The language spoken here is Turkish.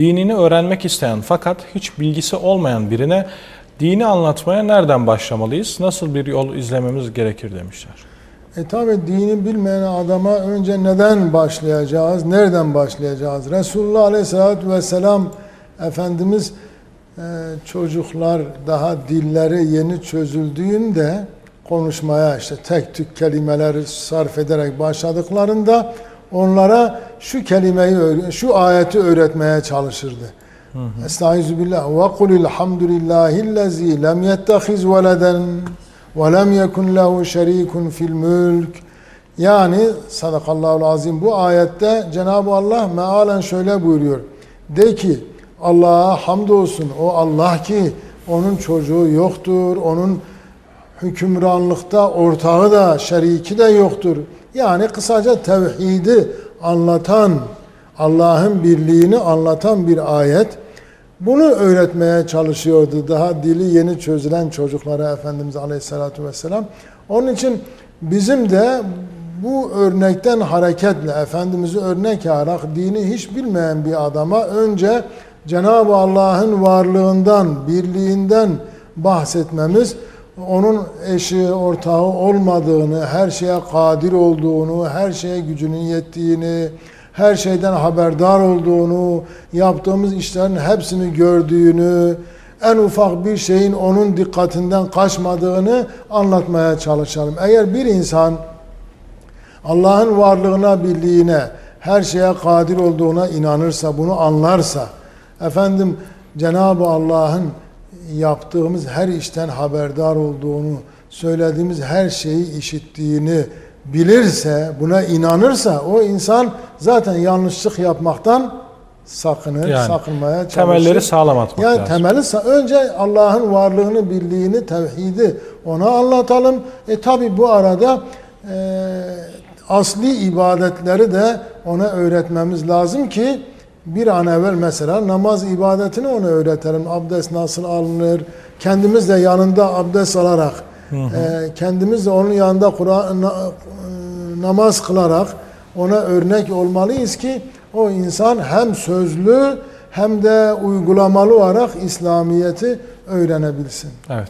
Dinini öğrenmek isteyen fakat hiç bilgisi olmayan birine dini anlatmaya nereden başlamalıyız? Nasıl bir yol izlememiz gerekir demişler. E tabi dini bilmeyen adama önce neden başlayacağız, nereden başlayacağız? Resulullah Aleyhisselatü Vesselam Efendimiz e, çocuklar daha dilleri yeni çözüldüğünde konuşmaya işte tek tük kelimeleri sarf ederek başladıklarında onlara şu kelimeyi, şu ayeti öğretmeye çalışırdı. Estaizu billah ve kulil hamdülillahillezî lem yettehiz veleden ve lem yekun lehu şerikun fil mülk. Yani sadakallahu azim bu ayette Cenab-ı Allah mealen şöyle buyuruyor. De ki Allah'a hamdolsun o Allah ki onun çocuğu yoktur, onun hükümranlıkta ortağı da şeriki de yoktur. Yani kısaca tevhidi anlatan, Allah'ın birliğini anlatan bir ayet. Bunu öğretmeye çalışıyordu daha dili yeni çözülen çocuklara Efendimiz Aleyhisselatü Vesselam. Onun için bizim de bu örnekten hareketle Efendimiz'i örnek alarak dini hiç bilmeyen bir adama önce Cenab-ı Allah'ın varlığından, birliğinden bahsetmemiz, onun eşi, ortağı olmadığını, her şeye kadir olduğunu, her şeye gücünün yettiğini, her şeyden haberdar olduğunu, yaptığımız işlerin hepsini gördüğünü, en ufak bir şeyin onun dikkatinden kaçmadığını anlatmaya çalışalım. Eğer bir insan Allah'ın varlığına, birliğine, her şeye kadir olduğuna inanırsa, bunu anlarsa, efendim Cenab-ı Allah'ın yaptığımız her işten haberdar olduğunu, söylediğimiz her şeyi işittiğini bilirse, buna inanırsa o insan zaten yanlışlık yapmaktan sakınır, Yani sakınmaya çalışır. Temelleri sağlam atmak Yani lazım. temeli önce Allah'ın varlığını, birliğini, tevhidi ona anlatalım. E tabi bu arada e, asli ibadetleri de ona öğretmemiz lazım ki bir an evvel mesela namaz ibadetini ona öğretelim. Abdest nasıl alınır? Kendimiz de yanında abdest alarak, e, kendimiz de onun yanında Kur'an na- e, namaz kılarak ona örnek olmalıyız ki o insan hem sözlü hem de uygulamalı olarak İslamiyet'i öğrenebilsin. Evet.